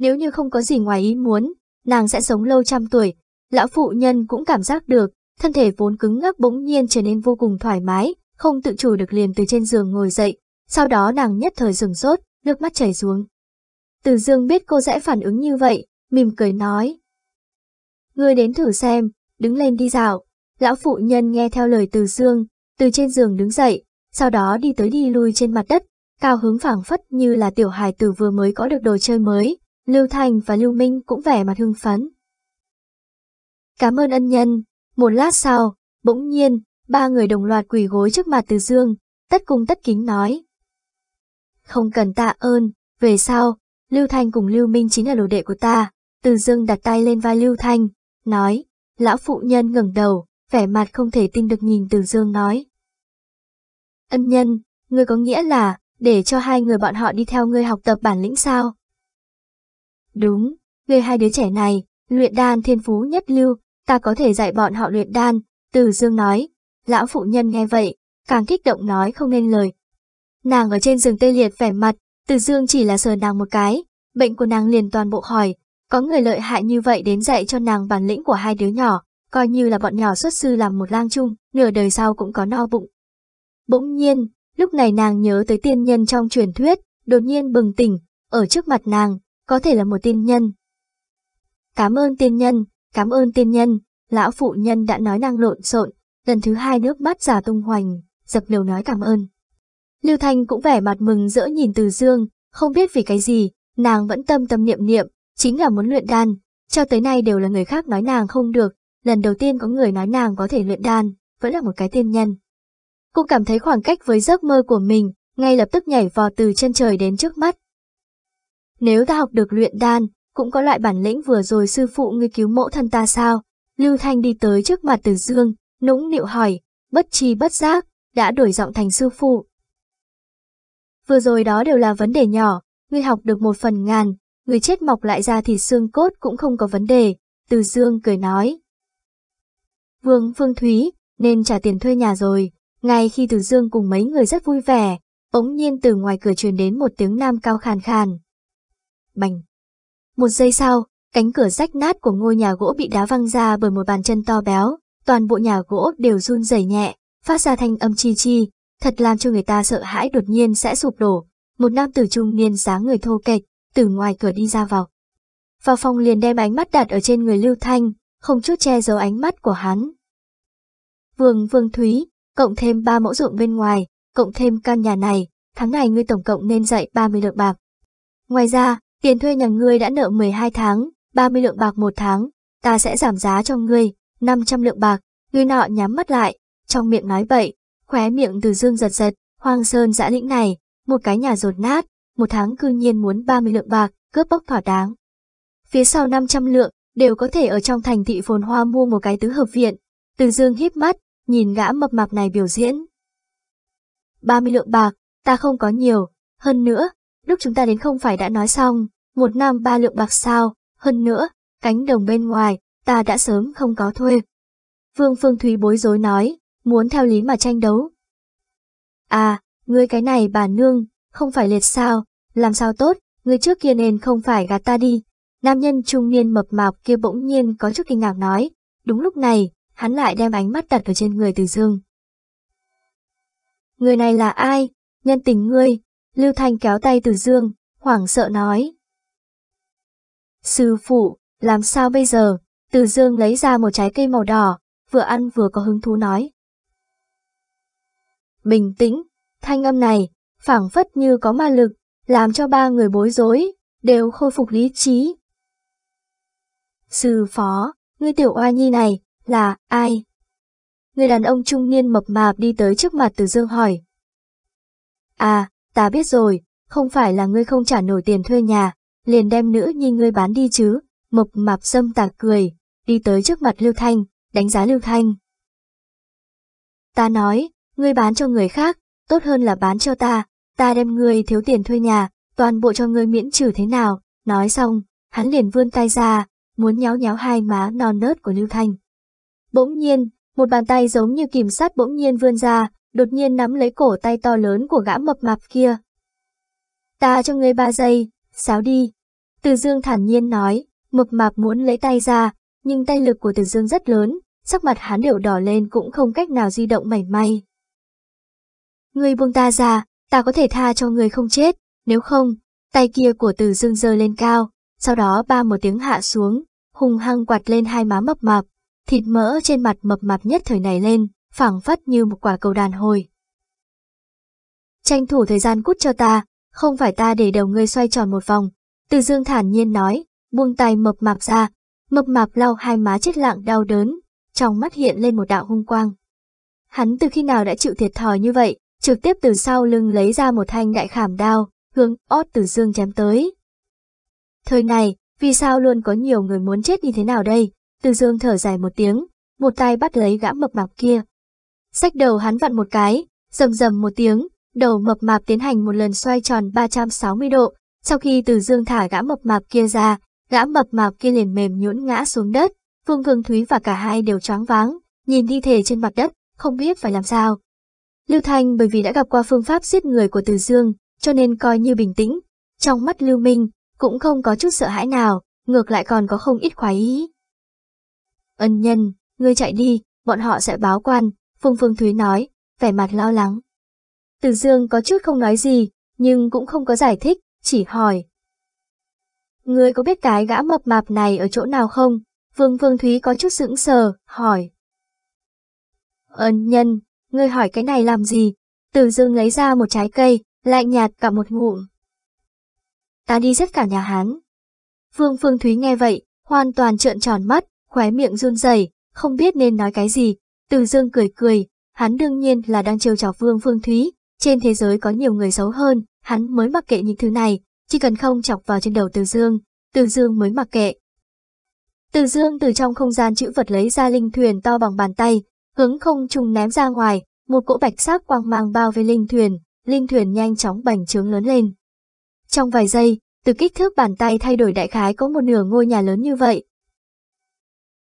Nếu như không có gì ngoài ý muốn, nàng sẽ sống lâu trăm tuổi. Lão phụ nhân cũng cảm giác được, thân thể vốn cứng ngắc bỗng nhiên trở nên vô cùng thoải mái, không tự chủ được liền từ trên giường ngồi dậy. Sau đó nàng nhất thời dừng sốt, nước mắt chảy xuống. Từ dương biết cô sẽ phản ứng như vậy, mỉm cười nói. Ngươi đến thử xem, đứng lên đi dạo. Lão phụ nhân nghe theo lời từ dương, từ trên giường đứng dậy, sau đó đi tới đi lui trên mặt đất, cao hứng phảng phất như là tiểu hài tử vừa mới có được đồ chơi mới. Lưu Thành và Lưu Minh cũng vẻ mặt hưng phấn. Cảm ơn ân nhân. Một lát sau, bỗng nhiên, ba người đồng loạt quỳ gối trước mặt Từ Dương, tất cung tất kính nói. Không cần tạ ơn, về sau, Lưu Thanh cùng Lưu Minh chính là đồ đệ của ta. Từ Dương đặt tay lên vai Lưu Thanh, nói, lão phụ nhân ngẩng đầu, vẻ mặt không thể tin được nhìn Từ Dương nói. Ân nhân, ngươi có nghĩa là, để cho hai người bọn họ đi theo ngươi học tập bản lĩnh sao? Đúng, người hai đứa trẻ này, luyện đan thiên phú nhất lưu, ta có thể dạy bọn họ luyện đan, Từ Dương nói. Lão phụ nhân nghe vậy, càng kích động nói không nên lời. Nàng ở trên giường tê liệt vẻ mặt, Từ Dương chỉ là sờ nàng một cái, bệnh của nàng liền toàn bộ hỏi, có người lợi hại như vậy đến dạy cho nàng bản lĩnh của hai đứa nhỏ, coi như là bọn nhỏ xuất sư làm một lang chung, nửa đời sau cũng có no bụng. Bỗng nhiên, lúc này nàng nhớ tới tiên nhân trong truyền thuyết, đột nhiên bừng tỉnh, ở trước mặt nàng, có thể là một tiên nhân. Cảm ơn tiên nhân, cảm ơn tiên nhân, lão phụ nhân đã nói năng lộn xộn, lần thứ hai nước mắt giả tung hoành, dập liều nói cảm ơn. Lưu Thanh cũng vẻ mặt mừng rỡ nhìn Từ Dương, không biết vì cái gì, nàng vẫn tâm tâm niệm niệm, chính là muốn luyện đan, cho tới nay đều là người khác nói nàng không được, lần đầu tiên có người nói nàng có thể luyện đan, vẫn là một cái tiên nhân. Cô cảm thấy khoảng cách với giấc mơ của mình, ngay lập tức nhảy vò từ chân trời đến trước mắt. Nếu ta học được luyện đan, cũng có loại bản lĩnh vừa rồi sư phụ ngươi cứu mẫu thân ta sao? Lưu Thanh đi tới trước mặt Từ Dương, nũng nịu hỏi, bất chi bất giác, đã đổi giọng thành sư phụ. Vừa rồi đó đều là vấn đề nhỏ, ngươi học được một phần ngàn, người chết mọc lại ra thì xương cốt cũng không có vấn đề, Từ Dương cười nói. Vương Phương Thúy, nên trả tiền thuê nhà rồi, ngay khi Từ Dương cùng mấy người rất vui vẻ, bỗng nhiên từ ngoài cửa truyền đến một tiếng nam cao khàn khàn. Bành! Một giây sau, cánh cửa rách nát của ngôi nhà gỗ bị đá văng ra bởi một bàn chân to béo, toàn bộ nhà gỗ đều run rẩy nhẹ, phát ra thanh âm chi chi, thật làm cho người ta sợ hãi đột nhiên sẽ sụp đổ. Một nam tử trung niên dáng người thô kệch, từ ngoài cửa đi ra vào. Vào phòng liền đem ánh mắt đặt ở trên người Lưu Thanh, không chút che giấu ánh mắt của hắn. Vương Vương Thúy, cộng thêm ba mẫu ruộng bên ngoài, cộng thêm căn nhà này, tháng này ngươi tổng cộng nên dạy 30 lượng bạc. Ngoài ra, tiền thuê nhà ngươi đã nợ 12 tháng, 30 lượng bạc một tháng, ta sẽ giảm giá cho ngươi, 500 lượng bạc, ngươi nọ nhắm mắt lại, trong miệng nói bậy, khóe miệng từ dương giật giật, hoang sơn dã lĩnh này, một cái nhà rột nát, một tháng cư nhiên muốn 30 lượng bạc, cướp bóc thỏa đáng. Phía sau 500 lượng, đều có thể ở trong thành thị phồn hoa mua một cái tứ hợp viện. Từ dương híp mắt, nhìn gã mập mạp này biểu diễn. 30 lượng bạc, ta không có nhiều, hơn nữa, lúc chúng ta đến không phải đã nói xong, một năm ba lượng bạc sao, hơn nữa, cánh đồng bên ngoài, ta đã sớm không có thuê. Vương Phương Thúy bối rối nói, muốn theo lý mà tranh đấu. À, ngươi cái này bà nương, không phải liệt sao, làm sao tốt, ngươi trước kia nên không phải gạt ta đi. Nam nhân trung niên mập mạp kia bỗng nhiên có chút kinh ngạc nói, đúng lúc này, hắn lại đem ánh mắt đặt ở trên người Từ Dương. Người này là ai? Nhân tình ngươi. Lưu Thanh kéo tay Từ Dương, hoảng sợ nói. Sư phụ, làm sao bây giờ? Từ Dương lấy ra một trái cây màu đỏ, vừa ăn vừa có hứng thú nói. Bình tĩnh, thanh âm này, phảng phất như có ma lực, làm cho ba người bối rối, đều khôi phục lý trí. Sư phó, ngươi tiểu oa nhi này, là ai? Người đàn ông trung niên mập mạp đi tới trước mặt Từ Dương hỏi. À, ta biết rồi, không phải là ngươi không trả nổi tiền thuê nhà, liền đem nữ nhi ngươi bán đi chứ, mập mạp dâm tạc cười, đi tới trước mặt Lưu Thanh, đánh giá Lưu Thanh. Ta nói, ngươi bán cho người khác, tốt hơn là bán cho ta, ta đem ngươi thiếu tiền thuê nhà, toàn bộ cho ngươi miễn trừ thế nào, nói xong, hắn liền vươn tay ra, muốn nhéo nhéo hai má non nớt của Lưu Thanh. Bỗng nhiên, một bàn tay giống như kìm sắt bỗng nhiên vươn ra, đột nhiên nắm lấy cổ tay to lớn của gã mập mạp kia. Ta cho ngươi ba giây, sáo đi. Từ Dương thản nhiên nói, mập mạp muốn lấy tay ra, nhưng tay lực của Từ Dương rất lớn, sắc mặt hắn đều đỏ lên cũng không cách nào di động mảy may. Ngươi buông ta ra, ta có thể tha cho ngươi không chết, nếu không, tay kia của Từ Dương giơ lên cao, sau đó ba một tiếng hạ xuống, hùng hăng quạt lên hai má mập mạp, thịt mỡ trên mặt mập mạp nhất thời này lên, phẳng phất như một quả cầu đàn hồi. Tranh thủ thời gian cút cho ta, không phải ta để đầu ngươi xoay tròn một vòng. Từ dương thản nhiên nói, buông tay mập mạp ra, mập mạp lau hai má chết lặng đau đớn, trong mắt hiện lên một đạo hung quang. Hắn từ khi nào đã chịu thiệt thòi như vậy, trực tiếp từ sau lưng lấy ra một thanh đại khảm đao, hướng ót từ dương chém tới. Thời này, vì sao luôn có nhiều người muốn chết như thế nào đây? Từ dương thở dài một tiếng, một tay bắt lấy gã mập mạp kia sách đầu hắn vặn một cái, rầm rầm một tiếng, đầu mập mạp tiến hành một lần xoay tròn 360 độ. Sau khi từ dương thả gã mập mạp kia ra, gã mập mạp kia liền mềm nhũn ngã xuống đất. Vương Vương Thúy và cả hai đều choáng váng, nhìn thi thể trên mặt đất, không biết phải làm sao. Lưu Thanh bởi vì đã gặp qua phương pháp giết người của Từ Dương, cho nên coi như bình tĩnh. Trong mắt Lưu Minh, cũng không có chút sợ hãi nào, ngược lại còn có không ít khoái ý. Ân nhân, ngươi chạy đi, bọn họ sẽ báo quan, Phương Phương Thúy nói, vẻ mặt lo lắng. Từ Dương có chút không nói gì, nhưng cũng không có giải thích, chỉ hỏi. Ngươi có biết cái gã mập mạp này ở chỗ nào không? Vương Vương Thúy có chút sững sờ, hỏi. Ân nhân, ngươi hỏi cái này làm gì? Từ Dương lấy ra một trái cây, lạnh nhạt cả một ngụm. Ta đi giết cả nhà hắn. Vương Phương Thúy nghe vậy, hoàn toàn trợn tròn mắt, khóe miệng run rẩy, không biết nên nói cái gì. Từ Dương cười cười, hắn đương nhiên là đang trêu chọc Vương Phương Thúy, trên thế giới có nhiều người xấu hơn, hắn mới mặc kệ những thứ này, chỉ cần không chọc vào trên đầu Từ Dương, Từ Dương mới mặc kệ. Từ Dương từ trong không gian chữ vật lấy ra linh thuyền to bằng bàn tay, hướng không trùng ném ra ngoài, một cỗ bạch sắc quang mang bao vây linh thuyền, linh thuyền nhanh chóng bành trướng lớn lên. Trong vài giây, từ kích thước bàn tay thay đổi đại khái có một nửa ngôi nhà lớn như vậy.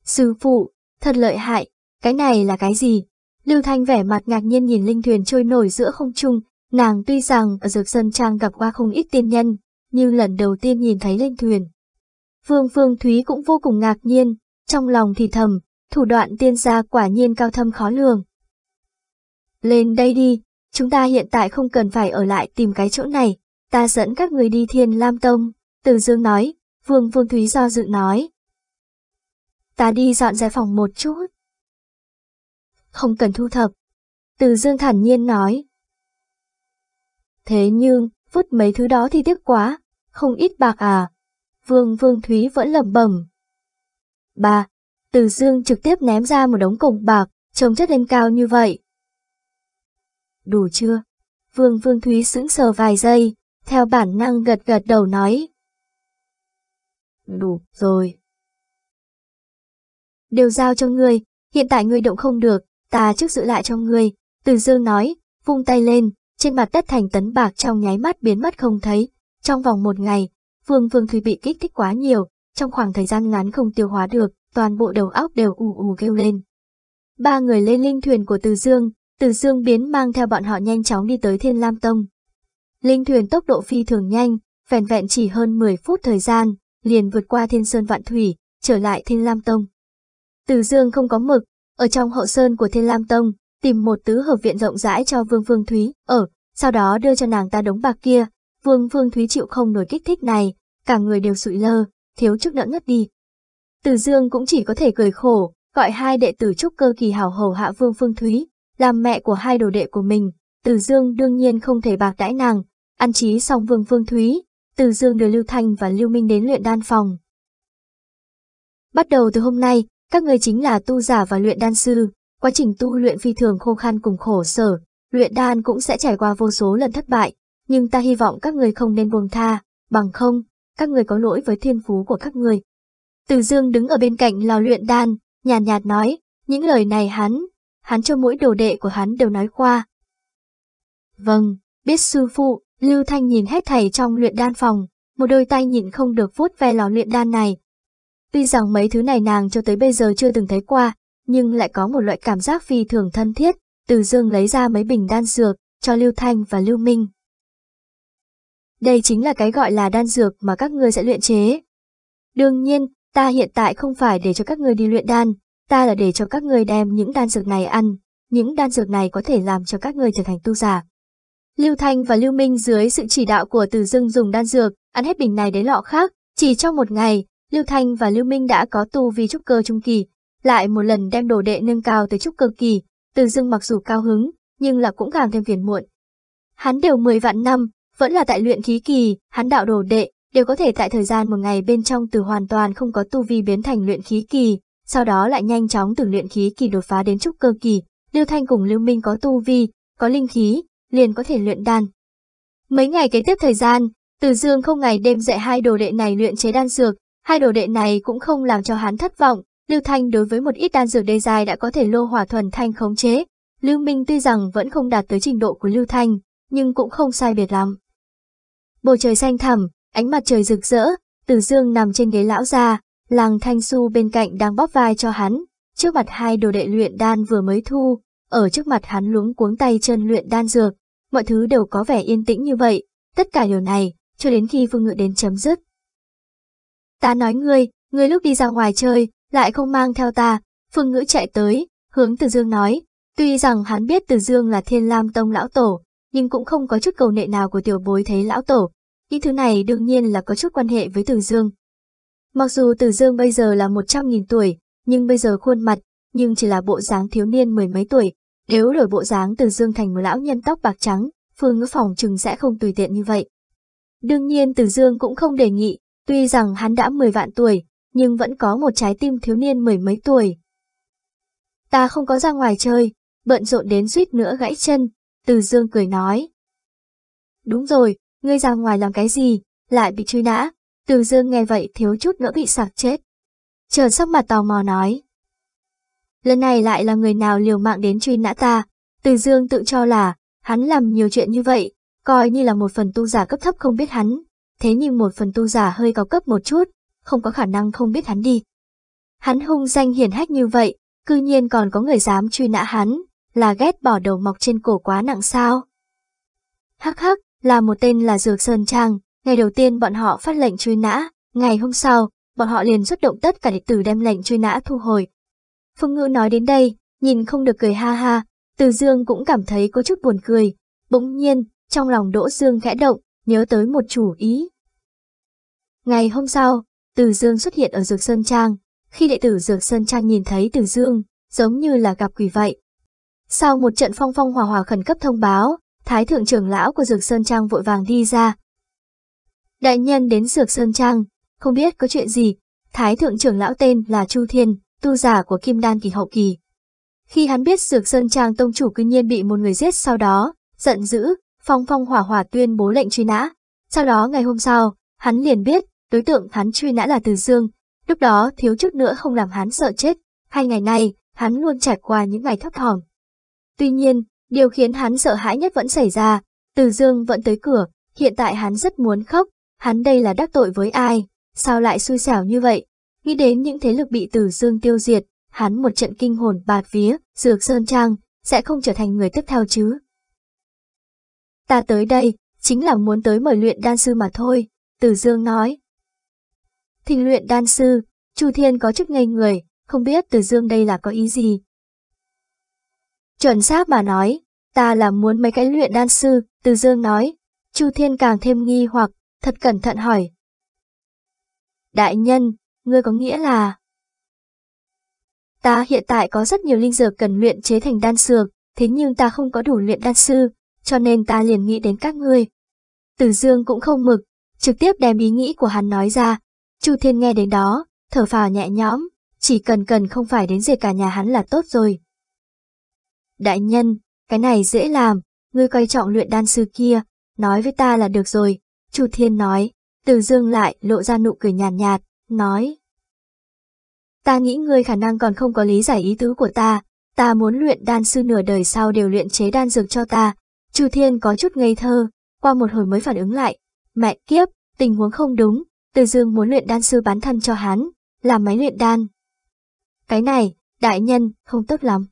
Sư phụ, thật lợi hại, cái này là cái gì? Lưu Thanh vẻ mặt ngạc nhiên nhìn linh thuyền trôi nổi giữa không trung, nàng tuy rằng ở Dược Sơn Trang gặp qua không ít tiên nhân, nhưng lần đầu tiên nhìn thấy linh thuyền. Vương Phương Thúy cũng vô cùng ngạc nhiên, trong lòng thì thầm, thủ đoạn tiên gia quả nhiên cao thâm khó lường. Lên đây đi, chúng ta hiện tại không cần phải ở lại tìm cái chỗ này, ta dẫn các người đi Thiên Lam Tông, Từ Dương nói, Vương phương Thúy do dự nói. Ta đi dọn dẹp phòng một chút. Không cần thu thập. Từ Dương thản nhiên nói. Thế nhưng, vứt mấy thứ đó thì tiếc quá, không ít bạc à. Vương Vương Thúy vẫn lẩm bẩm. Ba, Từ Dương trực tiếp ném ra một đống cổng bạc, trông chất lên cao như vậy. Đủ chưa? Vương Vương Thúy sững sờ vài giây, theo bản năng gật gật đầu nói. Đủ rồi. Đều giao cho ngươi, hiện tại ngươi động không được, ta trước giữ lại cho ngươi. Từ dương nói, vung tay lên, trên mặt đất thành tấn bạc trong nháy mắt biến mất không thấy. Trong vòng một ngày, Vương Vương Thúy bị kích thích quá nhiều, trong khoảng thời gian ngắn không tiêu hóa được, toàn bộ đầu óc đều ù ù kêu lên. Ba người lên linh thuyền của Từ Dương, Từ Dương biến mang theo bọn họ nhanh chóng đi tới Thiên Lam Tông. Linh thuyền tốc độ phi thường nhanh, vẹn vẹn chỉ hơn 10 phút thời gian, liền vượt qua Thiên Sơn Vạn Thủy, trở lại Thiên Lam Tông. Từ Dương không có mực, ở trong hậu sơn của Thiên Lam Tông, tìm một tứ hợp viện rộng rãi cho Vương Vương Thúy, ở, sau đó đưa cho nàng ta đống bạc kia. Vương Vương Thúy chịu không nổi kích thích này, cả người đều sụi lơ, thiếu chút nữa ngất đi. Từ Dương cũng chỉ có thể cười khổ, gọi hai đệ tử trúc cơ kỳ hảo hầu hạ Vương Phương Thúy, làm mẹ của hai đồ đệ của mình. Từ Dương đương nhiên không thể bạc đãi nàng, ăn trí xong Vương Phương Thúy, Từ Dương đưa Lưu Thanh và Lưu Minh đến luyện đan phòng. Bắt đầu từ hôm nay, các người chính là tu giả và luyện đan sư, quá trình tu luyện phi thường khô khan cùng khổ sở, luyện đan cũng sẽ trải qua vô số lần thất bại, nhưng ta hy vọng các người không nên buông tha, bằng không, các người có lỗi với thiên phú của các người. Từ Dương đứng ở bên cạnh lò luyện đan, nhàn nhạt, nhạt nói, những lời này hắn, hắn cho mỗi đồ đệ của hắn đều nói qua. Vâng, biết sư phụ, Lưu Thanh nhìn hết thầy trong luyện đan phòng, một đôi tay nhìn không được vuốt ve lò luyện đan này, Tuy rằng mấy thứ này nàng cho tới bây giờ chưa từng thấy qua, nhưng lại có một loại cảm giác phi thường thân thiết, từ dương lấy ra mấy bình đan dược, cho Lưu Thanh và Lưu Minh. đây chính là cái gọi là đan dược mà các ngươi sẽ luyện chế. Đương nhiên, ta hiện tại không phải để cho các ngươi đi luyện đan, ta là để cho các ngươi đem những đan dược này ăn, những đan dược này có thể làm cho các ngươi trở thành tu giả. Lưu Thanh và Lưu Minh dưới sự chỉ đạo của Từ Dương dùng đan dược, ăn hết bình này đến lọ khác, chỉ trong một ngày, Lưu Thanh và Lưu Minh đã có tu vi trúc cơ trung kỳ, lại một lần đem đồ đệ nâng cao tới trúc cơ kỳ, Từ Dương mặc dù cao hứng, nhưng là cũng càng thêm phiền muộn. Hắn đều 10 vạn năm, vẫn là tại luyện khí kỳ, hắn đạo đồ đệ, đều có thể tại thời gian một ngày bên trong từ hoàn toàn không có tu vi biến thành luyện khí kỳ, sau đó lại nhanh chóng từ luyện khí kỳ đột phá đến trúc cơ kỳ, Lưu Thanh cùng Lưu Minh có tu vi, có linh khí, liền có thể luyện đan. Mấy ngày kế tiếp thời gian, Từ Dương không ngày đêm dạy hai đồ đệ này luyện chế đan dược, hai đồ đệ này cũng không làm cho hắn thất vọng, Lưu Thanh đối với một ít đan dược đê dài đã có thể lô hỏa thuần thanh khống chế. Lưu Minh tuy rằng vẫn không đạt tới trình độ của Lưu Thanh, nhưng cũng không sai biệt lắm. Bầu trời xanh thẳm, ánh mặt trời rực rỡ, Tử Dương nằm trên ghế lão già, Làng Thanh Su bên cạnh đang bóp vai cho hắn, trước mặt hai đồ đệ luyện đan vừa mới thu, ở trước mặt hắn luống cuống tay chân luyện đan dược, mọi thứ đều có vẻ yên tĩnh như vậy, tất cả điều này, cho đến khi Phương Ngự đến chấm dứt. Ta nói ngươi, ngươi lúc đi ra ngoài chơi, lại không mang theo ta, Phương Ngữ chạy tới, hướng Từ Dương nói, tuy rằng hắn biết Từ Dương là Thiên Lam Tông lão tổ, nhưng cũng không có chút cầu nệ nào của tiểu bối thấy lão tổ, những thứ này đương nhiên là có chút quan hệ với Từ Dương. Mặc dù Từ Dương bây giờ là 100.000 tuổi, nhưng bây giờ khuôn mặt, nhưng chỉ là bộ dáng thiếu niên mười mấy tuổi. Nếu đổi bộ dáng Từ Dương thành một lão nhân tóc bạc trắng, Phương Ngữ Phòng chừng sẽ không tùy tiện như vậy. Đương nhiên Từ Dương cũng không đề nghị, tuy rằng hắn đã 10 vạn tuổi, nhưng vẫn có một trái tim thiếu niên mười mấy tuổi. Ta không có ra ngoài chơi, bận rộn đến suýt nữa gãy chân, Từ Dương cười nói. Đúng rồi, ngươi ra ngoài làm cái gì, lại bị truy nã, từ dương nghe vậy thiếu chút nữa bị sạc chết. Trần sắc mặt tò mò nói. Lần này lại là người nào liều mạng đến truy nã ta, từ dương tự cho là, hắn làm nhiều chuyện như vậy, coi như là một phần tu giả cấp thấp không biết hắn, thế nhưng một phần tu giả hơi cao cấp một chút, không có khả năng không biết hắn đi. Hắn hung danh hiển hách như vậy, cư nhiên còn có người dám truy nã hắn, là ghét bỏ đầu mọc trên cổ quá nặng sao. Hắc hắc, là một tên là Dược Sơn Trang, Ngày đầu tiên bọn họ phát lệnh truy nã, ngày hôm sau, bọn họ liền xuất động tất cả đệ tử đem lệnh truy nã thu hồi. Phương Ngữ nói đến đây, nhìn không được cười ha ha, Từ Dương cũng cảm thấy có chút buồn cười. Bỗng nhiên, trong lòng Đỗ Dương khẽ động, nhớ tới một chủ ý. Ngày hôm sau, Từ Dương xuất hiện ở Dược Sơn Trang. Khi đệ tử Dược Sơn Trang nhìn thấy Từ Dương, giống như là gặp quỷ vậy. Sau một trận phong phong hòa hòa khẩn cấp thông báo, Thái thượng trưởng lão của Dược Sơn Trang vội vàng đi ra, Đại nhân đến Dược Sơn Trang, không biết có chuyện gì. Thái thượng trưởng lão tên là Chu Thiên, tu giả của Kim Đan kỳ hậu kỳ. Khi hắn biết Dược Sơn Trang tông chủ cư nhiên bị một người giết sau đó, giận dữ, phong phong hỏa hỏa tuyên bố lệnh truy nã. Sau đó ngày hôm sau, hắn liền biết, đối tượng hắn truy nã là Từ Dương. Lúc đó thiếu chút nữa không làm hắn sợ chết. Hai ngày nay, hắn luôn trải qua những ngày thấp thỏm. Tuy nhiên, điều khiến hắn sợ hãi nhất vẫn xảy ra. Từ Dương vẫn tới cửa, hiện tại hắn rất muốn khóc, Hắn đây là đắc tội với ai, sao lại xui xẻo như vậy? Nghĩ đến những thế lực bị từ Dương tiêu diệt, hắn một trận kinh hồn bạt vía, Dược Sơn Trang, sẽ không trở thành người tiếp theo chứ. Ta tới đây, chính là muốn tới mời luyện đan sư mà thôi, Từ Dương nói. Thình luyện đan sư, Chu Thiên có chút ngây người, không biết Từ Dương đây là có ý gì. Chuẩn xác mà nói, ta là muốn mấy cái luyện đan sư, Từ Dương nói. Chu Thiên càng thêm nghi hoặc, thật cẩn thận hỏi. Đại nhân, ngươi có nghĩa là... Ta hiện tại có rất nhiều linh dược cần luyện chế thành đan dược, thế nhưng ta không có đủ luyện đan sư, cho nên ta liền nghĩ đến các ngươi. Tử Dương cũng không mực, trực tiếp đem ý nghĩ của hắn nói ra. Chu Thiên nghe đến đó, thở phào nhẹ nhõm, chỉ cần cần không phải đến diệt cả nhà hắn là tốt rồi. Đại nhân, cái này dễ làm, ngươi coi trọng luyện đan sư kia, nói với ta là được rồi, Chu Thiên nói, từ dương lại lộ ra nụ cười nhàn nhạt, nhạt, nói. Ta nghĩ ngươi khả năng còn không có lý giải ý tứ của ta, ta muốn luyện đan sư nửa đời sau đều luyện chế đan dược cho ta. Chu Thiên có chút ngây thơ, qua một hồi mới phản ứng lại. Mẹ kiếp, tình huống không đúng, từ dương muốn luyện đan sư bán thân cho hắn, làm máy luyện đan. Cái này, đại nhân, không tốt lắm.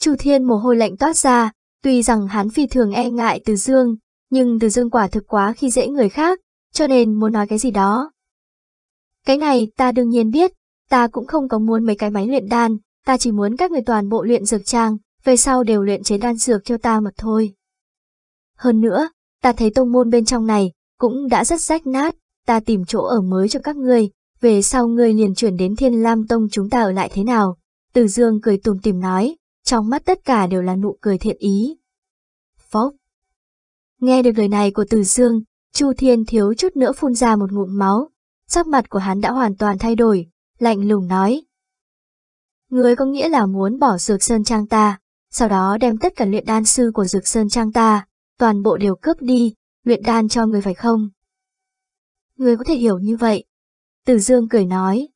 Chu Thiên mồ hôi lạnh toát ra, tuy rằng hắn phi thường e ngại từ dương, nhưng Từ Dương quả thực quá khi dễ người khác, cho nên muốn nói cái gì đó. Cái này ta đương nhiên biết, ta cũng không có muốn mấy cái máy luyện đan, ta chỉ muốn các người toàn bộ luyện dược trang, về sau đều luyện chế đan dược cho ta mà thôi. Hơn nữa, ta thấy tông môn bên trong này cũng đã rất rách nát, ta tìm chỗ ở mới cho các ngươi, về sau ngươi liền chuyển đến Thiên Lam Tông chúng ta ở lại thế nào? Từ Dương cười tùm tìm nói, trong mắt tất cả đều là nụ cười thiện ý. Phốc. Nghe được lời này của Từ Dương, Chu Thiên thiếu chút nữa phun ra một ngụm máu, sắc mặt của hắn đã hoàn toàn thay đổi, lạnh lùng nói. Ngươi có nghĩa là muốn bỏ Dược Sơn Trang ta, sau đó đem tất cả luyện đan sư của Dược Sơn Trang ta, toàn bộ đều cướp đi, luyện đan cho người phải không? người có thể hiểu như vậy. Từ Dương cười nói.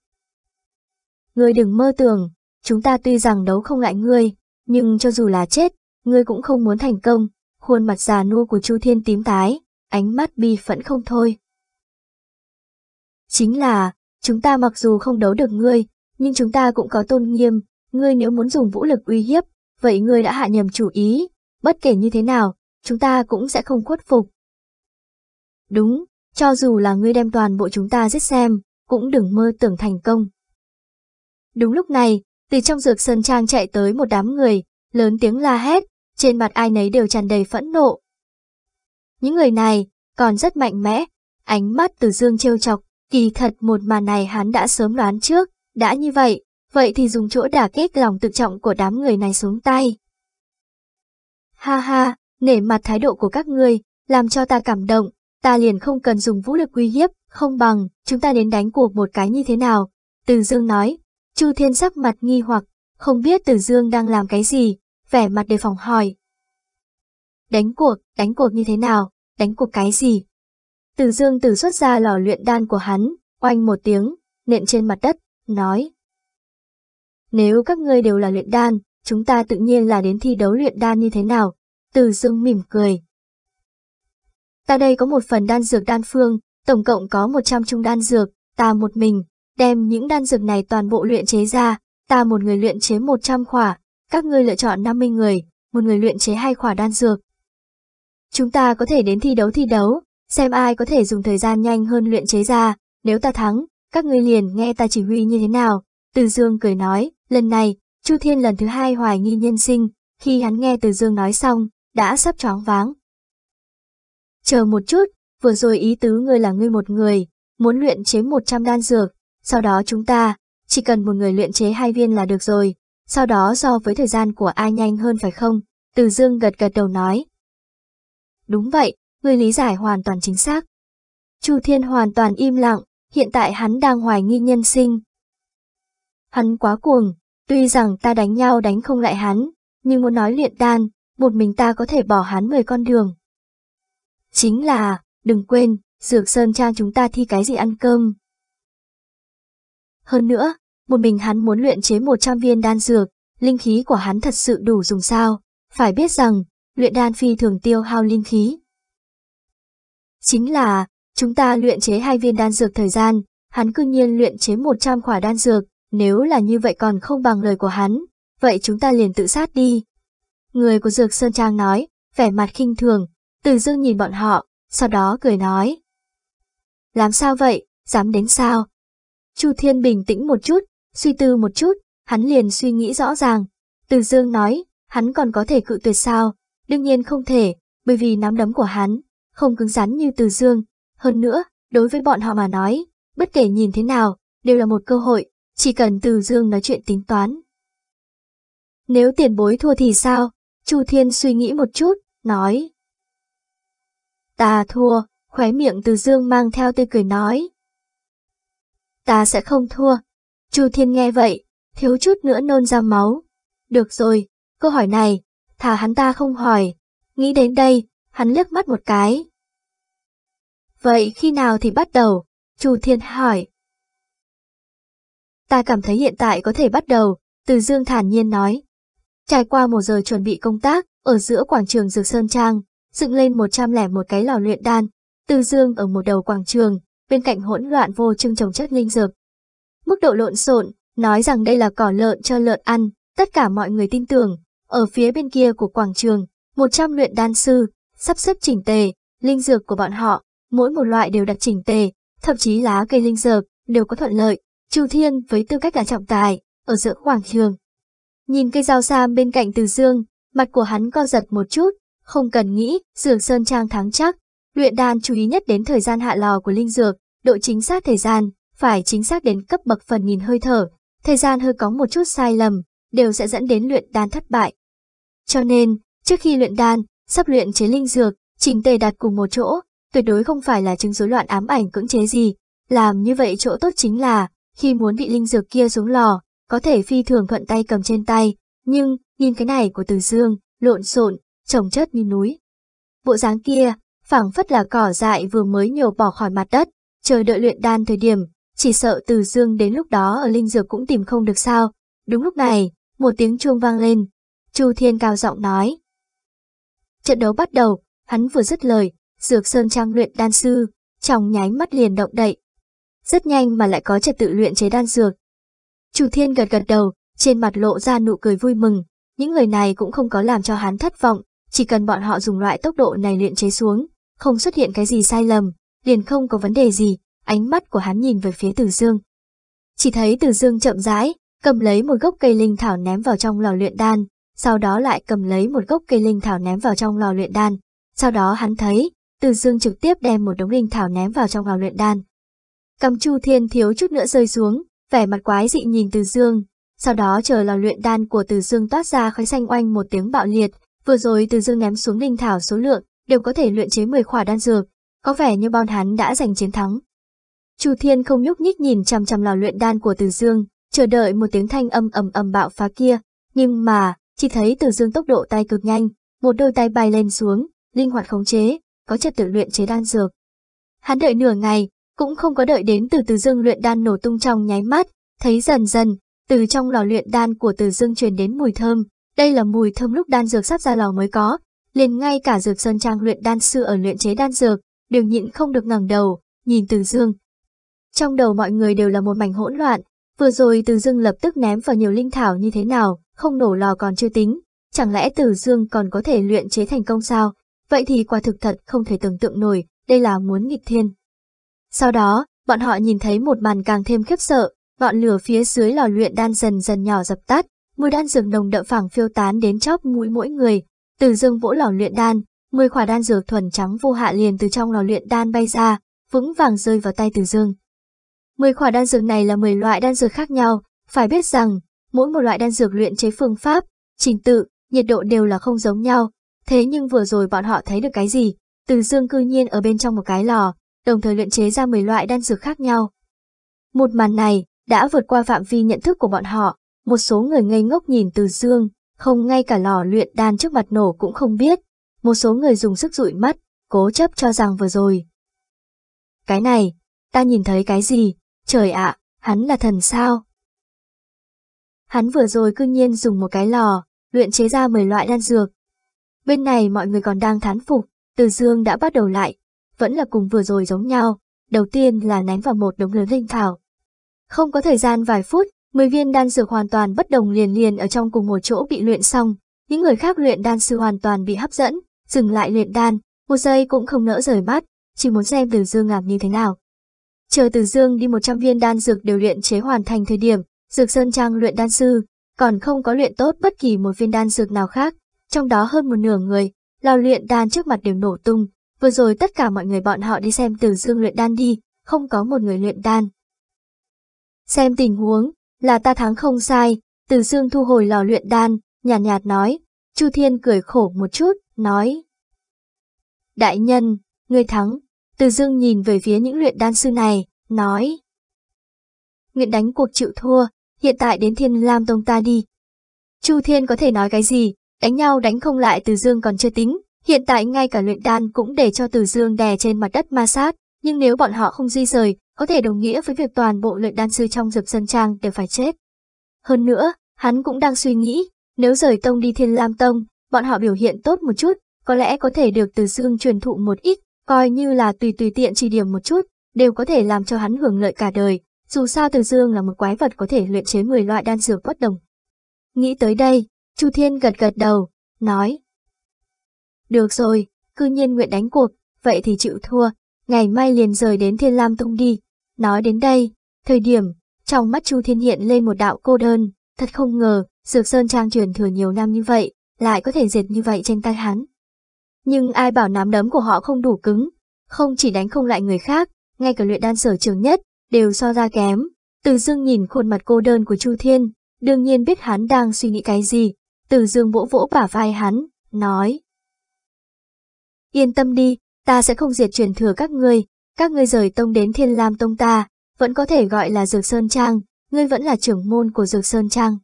người đừng mơ tưởng, chúng ta tuy rằng đấu không lại ngươi, nhưng cho dù là chết, ngươi cũng không muốn thành công. Khuôn mặt già nua của Chu Thiên tím tái, ánh mắt bi phẫn không thôi. Chính là, chúng ta mặc dù không đấu được ngươi, nhưng chúng ta cũng có tôn nghiêm, ngươi nếu muốn dùng vũ lực uy hiếp, vậy ngươi đã hạ nhầm chủ ý, bất kể như thế nào, chúng ta cũng sẽ không khuất phục. Đúng, cho dù là ngươi đem toàn bộ chúng ta giết xem, cũng đừng mơ tưởng thành công. Đúng lúc này, từ trong dược sơn trang chạy tới một đám người, lớn tiếng la hét, trên mặt ai nấy đều tràn đầy phẫn nộ. Những người này còn rất mạnh mẽ, ánh mắt từ dương trêu chọc, kỳ thật một màn này hắn đã sớm đoán trước, đã như vậy, vậy thì dùng chỗ đả kích lòng tự trọng của đám người này xuống tay. Ha ha, nể mặt thái độ của các ngươi, làm cho ta cảm động, ta liền không cần dùng vũ lực uy hiếp, không bằng, chúng ta đến đánh cuộc một cái như thế nào. Từ Dương nói, Chu Thiên sắc mặt nghi hoặc, không biết Từ Dương đang làm cái gì, vẻ mặt đề phòng hỏi. Đánh cuộc, đánh cuộc như thế nào, đánh cuộc cái gì? Từ Dương từ xuất ra lò luyện đan của hắn, oanh một tiếng, nện trên mặt đất, nói. Nếu các ngươi đều là luyện đan, chúng ta tự nhiên là đến thi đấu luyện đan như thế nào? Từ Dương mỉm cười. Ta đây có một phần đan dược đan phương, tổng cộng có 100 trung đan dược, ta một mình, đem những đan dược này toàn bộ luyện chế ra, ta một người luyện chế 100 khỏa, các ngươi lựa chọn 50 người, một người luyện chế hai khỏa đan dược. Chúng ta có thể đến thi đấu thi đấu, xem ai có thể dùng thời gian nhanh hơn luyện chế ra, nếu ta thắng, các ngươi liền nghe ta chỉ huy như thế nào. Từ Dương cười nói, lần này, Chu Thiên lần thứ hai hoài nghi nhân sinh, khi hắn nghe Từ Dương nói xong, đã sắp choáng váng. Chờ một chút, vừa rồi ý tứ ngươi là ngươi một người, muốn luyện chế 100 đan dược, sau đó chúng ta, chỉ cần một người luyện chế hai viên là được rồi, sau đó so với thời gian của ai nhanh hơn phải không? Từ Dương gật gật đầu nói. Đúng vậy, ngươi lý giải hoàn toàn chính xác. Chu Thiên hoàn toàn im lặng, hiện tại hắn đang hoài nghi nhân sinh. Hắn quá cuồng, tuy rằng ta đánh nhau đánh không lại hắn, nhưng muốn nói luyện đan, một mình ta có thể bỏ hắn 10 con đường. Chính là, đừng quên, Dược Sơn Trang chúng ta thi cái gì ăn cơm. Hơn nữa, một mình hắn muốn luyện chế 100 viên đan dược, linh khí của hắn thật sự đủ dùng sao, phải biết rằng, luyện đan phi thường tiêu hao linh khí. Chính là, chúng ta luyện chế hai viên đan dược thời gian, hắn cư nhiên luyện chế 100 quả đan dược, nếu là như vậy còn không bằng lời của hắn, vậy chúng ta liền tự sát đi. Người của Dược Sơn Trang nói, vẻ mặt khinh thường, từ dương nhìn bọn họ, sau đó cười nói. Làm sao vậy, dám đến sao? Chu Thiên bình tĩnh một chút, suy tư một chút, hắn liền suy nghĩ rõ ràng. Từ dương nói, hắn còn có thể cự tuyệt sao? Đương nhiên không thể, bởi vì nắm đấm của hắn, không cứng rắn như từ dương. Hơn nữa, đối với bọn họ mà nói, bất kể nhìn thế nào, đều là một cơ hội, chỉ cần từ dương nói chuyện tính toán. Nếu tiền bối thua thì sao? Chu Thiên suy nghĩ một chút, nói. Ta thua, khóe miệng từ dương mang theo tươi cười nói. Ta sẽ không thua. Chu Thiên nghe vậy, thiếu chút nữa nôn ra máu. Được rồi, câu hỏi này, thả hắn ta không hỏi. Nghĩ đến đây, hắn liếc mắt một cái. Vậy khi nào thì bắt đầu? Chu Thiên hỏi. Ta cảm thấy hiện tại có thể bắt đầu, Từ Dương thản nhiên nói. Trải qua một giờ chuẩn bị công tác, ở giữa quảng trường Dược Sơn Trang, dựng lên 101 cái lò luyện đan, Từ Dương ở một đầu quảng trường, bên cạnh hỗn loạn vô trưng trồng chất linh dược. Mức độ lộn xộn, nói rằng đây là cỏ lợn cho lợn ăn, tất cả mọi người tin tưởng, ở phía bên kia của quảng trường, 100 luyện đan sư, sắp xếp chỉnh tề, linh dược của bọn họ, mỗi một loại đều đặt chỉnh tề, thậm chí lá cây linh dược đều có thuận lợi. Chu Thiên với tư cách là trọng tài, ở giữa quảng trường. Nhìn cây dao sam bên cạnh Từ Dương, mặt của hắn co giật một chút, không cần nghĩ, Dược Sơn Trang thắng chắc. Luyện đan chú ý nhất đến thời gian hạ lò của linh dược, độ chính xác thời gian, phải chính xác đến cấp bậc phần nghìn hơi thở. Thời gian hơi có một chút sai lầm, đều sẽ dẫn đến luyện đan thất bại. Cho nên, trước khi luyện đan, sắp luyện chế linh dược, chỉnh tề đặt cùng một chỗ, tuyệt đối không phải là chứng rối loạn ám ảnh cưỡng chế gì. Làm như vậy chỗ tốt chính là, khi muốn bị linh dược kia xuống lò, có thể phi thường thuận tay cầm trên tay, nhưng, nhìn cái này của Từ Dương, lộn xộn, trồng chất như núi. Bộ dáng kia, phảng phất là cỏ dại vừa mới nhổ bỏ khỏi mặt đất, chờ đợi luyện đan thời điểm, chỉ sợ Từ Dương đến lúc đó ở linh dược cũng tìm không được sao. Đúng lúc này, một tiếng chuông vang lên, Chu Thiên cao giọng nói. Trận đấu bắt đầu, hắn vừa dứt lời, Dược Sơn Trang luyện đan sư, trong nháy mắt liền động đậy. Rất nhanh mà lại có trật tự luyện chế đan dược. Chu Thiên gật gật đầu, trên mặt lộ ra nụ cười vui mừng, những người này cũng không có làm cho hắn thất vọng, chỉ cần bọn họ dùng loại tốc độ này luyện chế xuống, không xuất hiện cái gì sai lầm, liền không có vấn đề gì, ánh mắt của hắn nhìn về phía Từ Dương. Chỉ thấy Từ Dương chậm rãi, cầm lấy một gốc cây linh thảo ném vào trong lò luyện đan, sau đó lại cầm lấy một gốc cây linh thảo ném vào trong lò luyện đan. Sau đó hắn thấy, Từ Dương trực tiếp đem một đống linh thảo ném vào trong lò luyện đan. Cầm Chu Thiên thiếu chút nữa rơi xuống, vẻ mặt quái dị nhìn Từ Dương. Sau đó chờ lò luyện đan của Từ Dương toát ra khói xanh oanh một tiếng bạo liệt, vừa rồi Từ Dương ném xuống linh thảo số lượng, đều có thể luyện chế 10 khỏa đan dược, có vẻ như bọn hắn đã giành chiến thắng. Chu Thiên không nhúc nhích nhìn chằm chằm lò luyện đan của Từ Dương, chờ đợi một tiếng thanh âm ầm ầm bạo phá kia, nhưng mà, chỉ thấy Từ Dương tốc độ tay cực nhanh, một đôi tay bay lên xuống, linh hoạt khống chế, có trật tự luyện chế đan dược. Hắn đợi nửa ngày, cũng không có đợi đến từ Từ Dương luyện đan nổ tung trong nháy mắt, thấy dần dần, từ trong lò luyện đan của Từ Dương truyền đến mùi thơm, đây là mùi thơm lúc đan dược sắp ra lò mới có, liền ngay cả dược sơn trang luyện đan sư ở luyện chế đan dược, đều nhịn không được ngẩng đầu, nhìn Từ Dương. Trong đầu mọi người đều là một mảnh hỗn loạn, vừa rồi Từ Dương lập tức ném vào nhiều linh thảo như thế nào, không nổ lò còn chưa tính, chẳng lẽ Từ Dương còn có thể luyện chế thành công sao? Vậy thì quả thực thật không thể tưởng tượng nổi, đây là muốn nghịch thiên. Sau đó, bọn họ nhìn thấy một màn càng thêm khiếp sợ, ngọn lửa phía dưới lò luyện đan dần dần nhỏ dập tắt, mùi đan dược nồng đậm phẳng phiêu tán đến chóp mũi mỗi người. Từ dương vỗ lò luyện đan, mười khỏa đan dược thuần trắng vô hạ liền từ trong lò luyện đan bay ra, vững vàng rơi vào tay Từ Dương. Mười khỏa đan dược này là 10 loại đan dược khác nhau, phải biết rằng, mỗi một loại đan dược luyện chế phương pháp, trình tự, nhiệt độ đều là không giống nhau. Thế nhưng vừa rồi bọn họ thấy được cái gì? Từ Dương cư nhiên ở bên trong một cái lò, đồng thời luyện chế ra 10 loại đan dược khác nhau. Một màn này đã vượt qua phạm vi nhận thức của bọn họ, một số người ngây ngốc nhìn Từ Dương, không ngay cả lò luyện đan trước mặt nổ cũng không biết. Một số người dùng sức dụi mắt, cố chấp cho rằng vừa rồi. Cái này, ta nhìn thấy cái gì? Trời ạ, hắn là thần sao? Hắn vừa rồi cương nhiên dùng một cái lò, luyện chế ra 10 loại đan dược. Bên này mọi người còn đang thán phục, Từ Dương đã bắt đầu lại, vẫn là cùng vừa rồi giống nhau, đầu tiên là ném vào một đống lớn linh thảo. Không có thời gian vài phút, 10 viên đan dược hoàn toàn bất đồng liền liền ở trong cùng một chỗ bị luyện xong, những người khác luyện đan sư hoàn toàn bị hấp dẫn, dừng lại luyện đan, một giây cũng không nỡ rời mắt, chỉ muốn xem Từ Dương làm như thế nào. Chờ Từ Dương đi 100 viên đan dược đều luyện chế hoàn thành thời điểm, Dược Sơn Trang luyện đan sư, còn không có luyện tốt bất kỳ một viên đan dược nào khác, trong đó hơn một nửa người, lao luyện đan trước mặt đều nổ tung, vừa rồi tất cả mọi người bọn họ đi xem Từ Dương luyện đan đi, không có một người luyện đan. Xem tình huống, là ta thắng không sai, Từ Dương thu hồi lò luyện đan, nhàn nhạt, nhạt nói, Chu Thiên cười khổ một chút, nói. Đại nhân, ngươi thắng, Từ Dương nhìn về phía những luyện đan sư này, nói. Nguyện đánh cuộc chịu thua, hiện tại đến Thiên Lam Tông ta đi. Chu Thiên có thể nói cái gì, đánh nhau đánh không lại Từ Dương còn chưa tính, hiện tại ngay cả luyện đan cũng để cho Từ Dương đè trên mặt đất ma sát, nhưng nếu bọn họ không di rời, có thể đồng nghĩa với việc toàn bộ luyện đan sư trong dược dân trang đều phải chết. Hơn nữa, hắn cũng đang suy nghĩ, nếu rời tông đi Thiên Lam Tông, bọn họ biểu hiện tốt một chút, có lẽ có thể được Từ Dương truyền thụ một ít, coi như là tùy tùy tiện chỉ điểm một chút, đều có thể làm cho hắn hưởng lợi cả đời, dù sao Từ Dương là một quái vật có thể luyện chế 10 loại đan dược bất đồng. Nghĩ tới đây, Chu Thiên gật gật đầu, nói. Được rồi, cư nhiên nguyện đánh cuộc, vậy thì chịu thua, ngày mai liền rời đến Thiên Lam Tông đi. Nói đến đây, thời điểm, trong mắt Chu Thiên hiện lên một đạo cô đơn, thật không ngờ, Dược Sơn Trang truyền thừa nhiều năm như vậy, lại có thể diệt như vậy trên tay hắn. Nhưng ai bảo nắm đấm của họ không đủ cứng, không chỉ đánh không lại người khác, ngay cả luyện đan sở trường nhất, đều so ra kém. Từ dương nhìn khuôn mặt cô đơn của Chu Thiên, đương nhiên biết hắn đang suy nghĩ cái gì. Từ dương vỗ vỗ bả vai hắn, nói. Yên tâm đi, ta sẽ không diệt truyền thừa các ngươi, các ngươi rời tông đến Thiên Lam Tông ta, vẫn có thể gọi là Dược Sơn Trang, ngươi vẫn là trưởng môn của Dược Sơn Trang.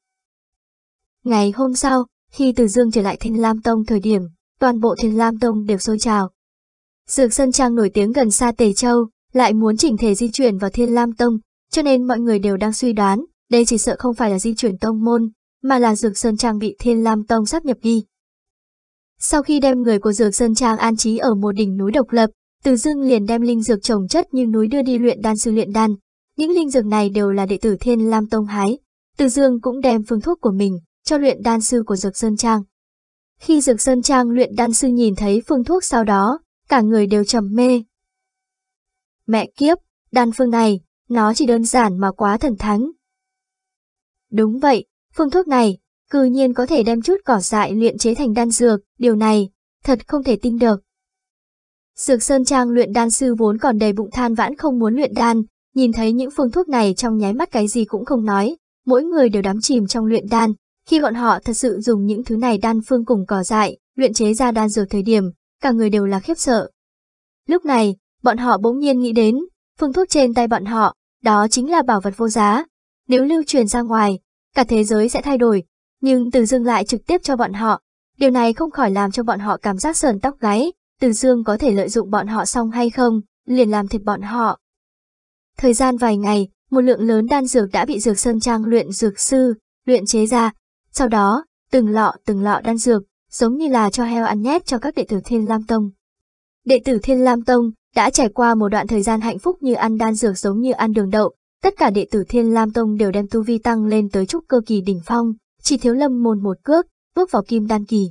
Ngày hôm sau, khi Từ Dương trở lại Thiên Lam Tông thời điểm, toàn bộ Thiên Lam Tông đều sôi trào. Dược Sơn Trang nổi tiếng gần xa Tề Châu, lại muốn chỉnh thể di chuyển vào Thiên Lam Tông, cho nên mọi người đều đang suy đoán, đây chỉ sợ không phải là di chuyển tông môn, mà là Dược Sơn Trang bị Thiên Lam Tông sắp nhập đi. Sau khi đem người của Dược Sơn Trang an trí ở một đỉnh núi độc lập, Từ Dương liền đem linh dược trồng chất như núi đưa đi luyện đan sư luyện đan. Những linh dược này đều là đệ tử Thiên Lam Tông hái. Từ Dương cũng đem phương thuốc của mình cho luyện đan sư của Dược Sơn Trang. Khi Dược Sơn Trang luyện đan sư nhìn thấy phương thuốc sau đó, cả người đều trầm mê. Mẹ kiếp, đan phương này, nó chỉ đơn giản mà quá thần thánh. Đúng vậy, phương thuốc này, cư nhiên có thể đem chút cỏ dại luyện chế thành đan dược, điều này, thật không thể tin được. Dược Sơn Trang luyện đan sư vốn còn đầy bụng than vãn không muốn luyện đan, nhìn thấy những phương thuốc này trong nháy mắt cái gì cũng không nói, mỗi người đều đắm chìm trong luyện đan, khi bọn họ thật sự dùng những thứ này đan phương cùng cỏ dại, luyện chế ra đan dược thời điểm, cả người đều là khiếp sợ. Lúc này, bọn họ bỗng nhiên nghĩ đến, phương thuốc trên tay bọn họ, đó chính là bảo vật vô giá. Nếu lưu truyền ra ngoài, cả thế giới sẽ thay đổi, nhưng Từ Dương lại trực tiếp cho bọn họ. Điều này không khỏi làm cho bọn họ cảm giác sờn tóc gáy, Từ Dương có thể lợi dụng bọn họ xong hay không, liền làm thịt bọn họ. Thời gian vài ngày, một lượng lớn đan dược đã bị Dược Sơn Trang luyện dược sư, luyện chế ra. Sau đó, từng lọ từng lọ đan dược, giống như là cho heo ăn nhét cho các đệ tử Thiên Lam Tông. Đệ tử Thiên Lam Tông đã trải qua một đoạn thời gian hạnh phúc như ăn đan dược giống như ăn đường đậu, tất cả đệ tử Thiên Lam Tông đều đem tu vi tăng lên tới trúc cơ kỳ đỉnh phong, chỉ thiếu lâm môn một cước, bước vào kim đan kỳ.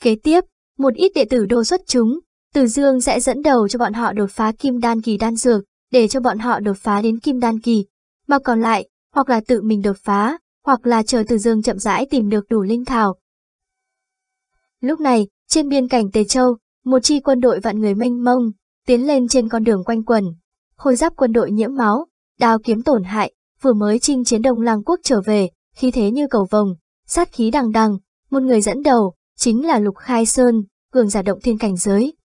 Kế tiếp, một ít đệ tử đô xuất chúng, Từ Dương sẽ dẫn đầu cho bọn họ đột phá kim đan kỳ đan dược, để cho bọn họ đột phá đến kim đan kỳ, mà còn lại, hoặc là tự mình đột phá, hoặc là chờ Từ Dương chậm rãi tìm được đủ linh thảo. Lúc này, trên biên cảnh Tề Châu, một chi quân đội vạn người mênh mông, tiến lên trên con đường quanh quần. Khôi giáp quân đội nhiễm máu, đao kiếm tổn hại, vừa mới chinh chiến Đông Lăng quốc trở về, khí thế như cầu vồng, sát khí đằng đằng, một người dẫn đầu, chính là Lục Khai Sơn, cường giả động thiên cảnh giới.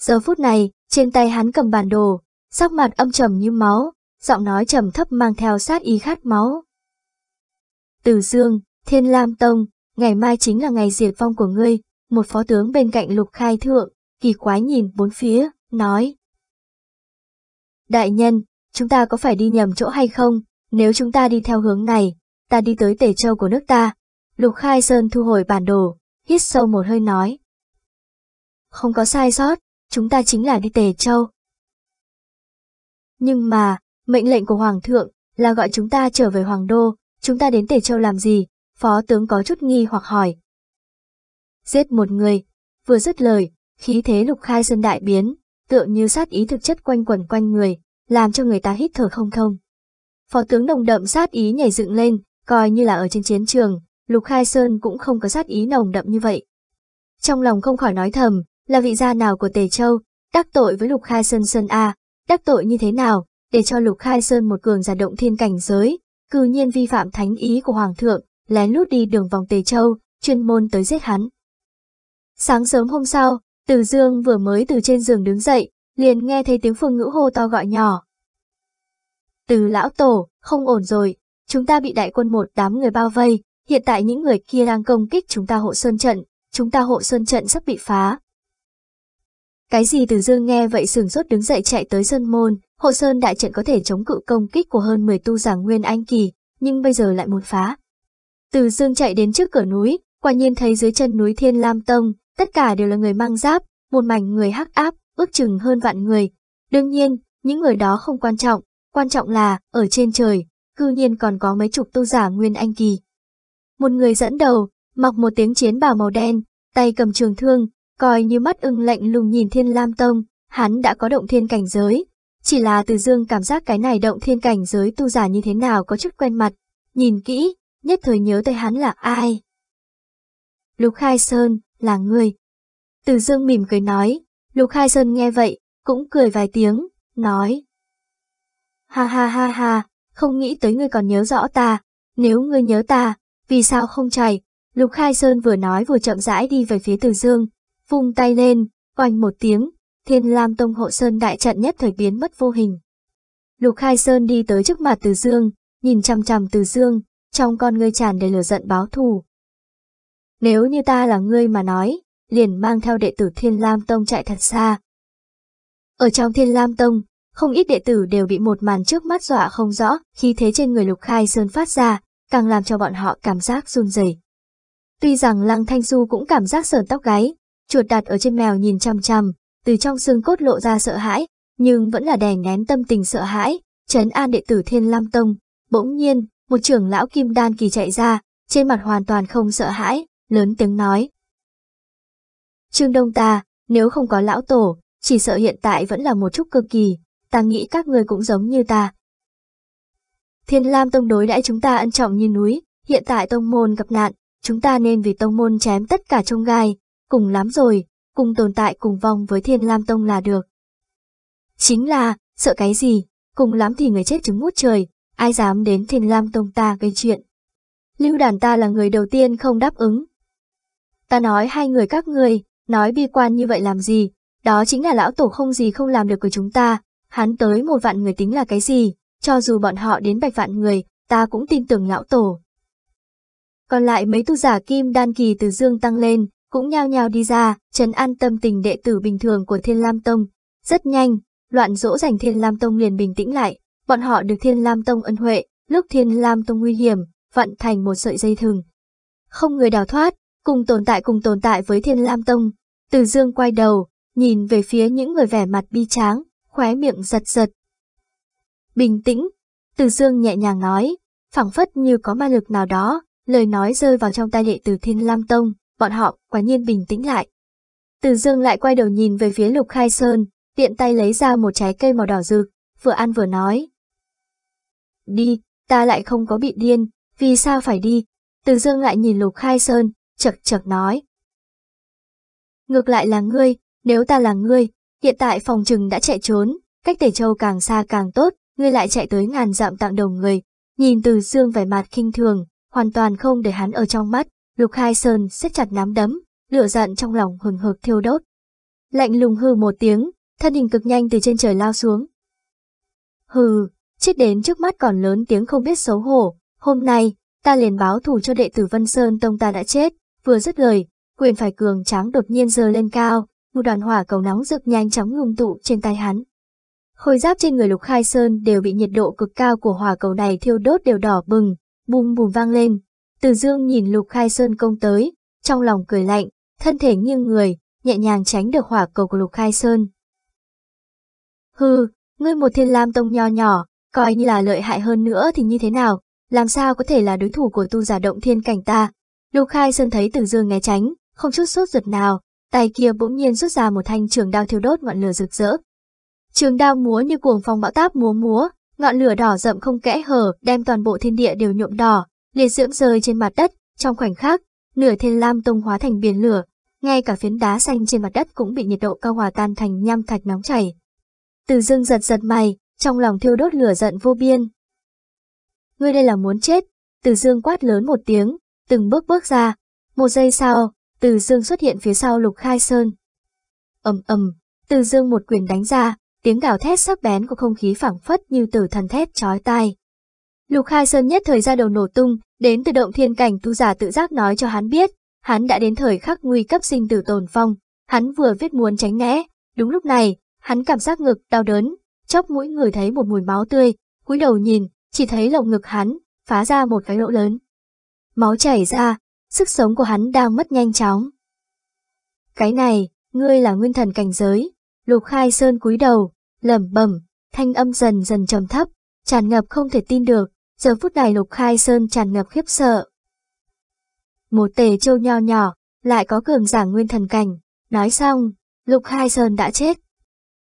Giờ phút này, trên tay hắn cầm bản đồ, sắc mặt âm trầm như máu, giọng nói trầm thấp mang theo sát ý khát máu. Từ Dương, Thiên Lam Tông, ngày mai chính là ngày diệt vong của ngươi, một phó tướng bên cạnh Lục Khai Thượng, kỳ quái nhìn bốn phía, nói. Đại nhân, chúng ta có phải đi nhầm chỗ hay không? Nếu chúng ta đi theo hướng này, ta đi tới Tề Châu của nước ta. Lục Khai Sơn thu hồi bản đồ, hít sâu một hơi nói. Không có sai sót, chúng ta chính là đi Tề Châu. Nhưng mà, mệnh lệnh của Hoàng thượng là gọi chúng ta trở về Hoàng Đô, chúng ta đến Tề Châu làm gì? Phó tướng có chút nghi hoặc hỏi. Giết một người, vừa dứt lời, khí thế Lục Khai Sơn đại biến, tựa như sát ý thực chất quanh quẩn quanh người, làm cho người ta hít thở không thông. Phó tướng nồng đậm sát ý nhảy dựng lên, coi như là ở trên chiến trường, Lục Khai Sơn cũng không có sát ý nồng đậm như vậy. Trong lòng không khỏi nói thầm, là vị gia nào của Tề Châu, đắc tội với Lục Khai Sơn Sơn A, đắc tội như thế nào, để cho Lục Khai Sơn một cường giả động thiên cảnh giới, cư nhiên vi phạm thánh ý của Hoàng thượng, lén lút đi đường vòng Tề Châu, chuyên môn tới giết hắn. Sáng sớm hôm sau, từ dương vừa mới từ trên giường đứng dậy, liền nghe thấy tiếng phương ngữ hô to gọi nhỏ. Từ lão tổ, không ổn rồi, chúng ta bị đại quân một đám người bao vây, hiện tại những người kia đang công kích chúng ta hộ sơn trận, chúng ta hộ sơn trận sắp bị phá. Cái gì từ dương nghe vậy sừng sốt đứng dậy chạy tới sơn môn, hộ sơn đại trận có thể chống cự công kích của hơn 10 tu giả nguyên anh kỳ, nhưng bây giờ lại muốn phá. Từ dương chạy đến trước cửa núi, quả nhiên thấy dưới chân núi Thiên Lam Tông, Tất cả đều là người mang giáp, một mảnh người hắc áp, ước chừng hơn vạn người. Đương nhiên, những người đó không quan trọng, quan trọng là, ở trên trời, cư nhiên còn có mấy chục tu giả nguyên anh kỳ. Một người dẫn đầu, mặc một tiếng chiến bào màu đen, tay cầm trường thương, coi như mắt ưng lạnh lùng nhìn thiên lam tông, hắn đã có động thiên cảnh giới. Chỉ là Từ Dương cảm giác cái này động thiên cảnh giới tu giả như thế nào có chút quen mặt. Nhìn kỹ, nhất thời nhớ tới hắn là ai. Lục Khai Sơn, là người. Từ Dương mỉm cười nói, Lục Khai Sơn nghe vậy, cũng cười vài tiếng, nói. Ha ha ha ha, không nghĩ tới ngươi còn nhớ rõ ta, nếu ngươi nhớ ta, vì sao không chạy? Lục Khai Sơn vừa nói vừa chậm rãi đi về phía Từ Dương, vung tay lên, oanh một tiếng, Thiên Lam Tông hộ Sơn đại trận nhất thời biến mất vô hình. Lục Khai Sơn đi tới trước mặt Từ Dương, nhìn chằm chằm Từ Dương, trong con ngươi tràn đầy lửa giận báo thù. Nếu như ta là ngươi mà nói, liền mang theo đệ tử Thiên Lam Tông chạy thật xa. Ở trong Thiên Lam Tông, không ít đệ tử đều bị một màn trước mắt dọa không rõ, khi thế trên người Lục Khai Sơn phát ra, càng làm cho bọn họ cảm giác run rẩy. Tuy rằng Lăng Thanh Du cũng cảm giác sờn tóc gáy, chuột đặt ở trên mèo nhìn chăm chăm, từ trong xương cốt lộ ra sợ hãi, nhưng vẫn là đè nén tâm tình sợ hãi, trấn an đệ tử Thiên Lam Tông. Bỗng nhiên, một trưởng lão kim đan kỳ chạy ra, trên mặt hoàn toàn không sợ hãi, lớn tiếng nói. Trương Đông ta, nếu không có lão tổ, chỉ sợ hiện tại vẫn là một chút cơ kỳ, ta nghĩ các người cũng giống như ta. Thiên Lam Tông đối đãi chúng ta ân trọng như núi, hiện tại tông môn gặp nạn, chúng ta nên vì tông môn chém tất cả trông gai, cùng lắm rồi, cùng tồn tại cùng vong với Thiên Lam Tông là được. Chính là, sợ cái gì, cùng lắm thì người chết trứng mút trời, ai dám đến Thiên Lam Tông ta gây chuyện. Lưu đàn ta là người đầu tiên không đáp ứng. Ta nói hai người các người, nói bi quan như vậy làm gì, đó chính là lão tổ không gì không làm được của chúng ta, hắn tới một vạn người tính là cái gì, cho dù bọn họ đến bạch vạn người, ta cũng tin tưởng lão tổ. Còn lại mấy tu giả kim đan kỳ từ dương tăng lên, cũng nhao nhao đi ra, trấn an tâm tình đệ tử bình thường của Thiên Lam Tông. Rất nhanh, loạn dỗ dành Thiên Lam Tông liền bình tĩnh lại, bọn họ được Thiên Lam Tông ân huệ, lúc Thiên Lam Tông nguy hiểm, vận thành một sợi dây thừng. Không người đào thoát, cùng tồn tại cùng tồn tại với Thiên Lam Tông. Từ dương quay đầu, nhìn về phía những người vẻ mặt bi tráng, khóe miệng giật giật. Bình tĩnh, Từ dương nhẹ nhàng nói, phẳng phất như có ma lực nào đó, lời nói rơi vào trong tai đệ tử Thiên Lam Tông, bọn họ quả nhiên bình tĩnh lại. Từ dương lại quay đầu nhìn về phía Lục Khai Sơn, tiện tay lấy ra một trái cây màu đỏ rực, vừa ăn vừa nói. Đi, ta lại không có bị điên, vì sao phải đi? Từ dương lại nhìn Lục Khai Sơn, chật chật nói. Ngược lại là ngươi, nếu ta là ngươi, hiện tại phòng trừng đã chạy trốn, cách Tể Châu càng xa càng tốt, ngươi lại chạy tới ngàn dặm tặng đầu người. Nhìn từ dương vẻ mặt kinh thường, hoàn toàn không để hắn ở trong mắt, Lục Khai Sơn siết chặt nắm đấm, lửa giận trong lòng hừng hực thiêu đốt. Lạnh lùng hừ một tiếng, thân hình cực nhanh từ trên trời lao xuống. Hừ, chết đến trước mắt còn lớn tiếng không biết xấu hổ, hôm nay, ta liền báo thù cho đệ tử Vân Sơn Tông ta đã chết, vừa dứt lời, quyền phải cường tráng đột nhiên giơ lên cao, một đoàn hỏa cầu nóng rực nhanh chóng ngưng tụ trên tay hắn. Khôi giáp trên người Lục Khai Sơn đều bị nhiệt độ cực cao của hỏa cầu này thiêu đốt đều đỏ bừng, bùm bùm vang lên, từ dương nhìn Lục Khai Sơn công tới, trong lòng cười lạnh, thân thể nghiêng người, nhẹ nhàng tránh được hỏa cầu của Lục Khai Sơn. Hừ, ngươi một thiên lam tông nho nhỏ, coi như là lợi hại hơn nữa thì như thế nào, làm sao có thể là đối thủ của tu giả động thiên cảnh ta. Lục Khai Sơn thấy Từ Dương né tránh, không chút sốt ruột nào, tay kia bỗng nhiên rút ra một thanh trường đao thiêu đốt ngọn lửa rực rỡ. Trường đao múa như cuồng phong bão táp múa múa, ngọn lửa đỏ rậm không kẽ hở, đem toàn bộ thiên địa đều nhuộm đỏ, liệt dưỡng rơi trên mặt đất, trong khoảnh khắc, nửa thiên lam tông hóa thành biển lửa, ngay cả phiến đá xanh trên mặt đất cũng bị nhiệt độ cao hòa tan thành nham thạch nóng chảy. Từ Dương giật giật mày, trong lòng thiêu đốt lửa giận vô biên. Ngươi đây là muốn chết, từ dương quát lớn một tiếng, từng bước bước ra, một giây sau, từ dương xuất hiện phía sau lục khai sơn. ầm ầm, từ dương một quyền đánh ra, tiếng gào thét sắc bén của không khí phảng phất như tử thần thét chói tai. Lục Khai Sơn nhất thời ra đầu nổ tung, đến từ động thiên cảnh tu giả tự giác nói cho hắn biết, hắn đã đến thời khắc nguy cấp sinh tử tồn phong, hắn vừa viết muốn tránh né, đúng lúc này, hắn cảm giác ngực đau đớn, chốc mũi người thấy một mùi máu tươi, cúi đầu nhìn, chỉ thấy lồng ngực hắn phá ra một cái lỗ lớn. Máu chảy ra, sức sống của hắn đang mất nhanh chóng. Cái này, ngươi là nguyên thần cảnh giới, Lục Khai Sơn cúi đầu, lẩm bẩm, thanh âm dần dần trầm thấp, tràn ngập không thể tin được, Giờ phút này Lục Khai Sơn tràn ngập khiếp sợ. Một tề châu nho nhỏ, lại có cường giả nguyên thần cảnh. Nói xong, Lục Khai Sơn đã chết.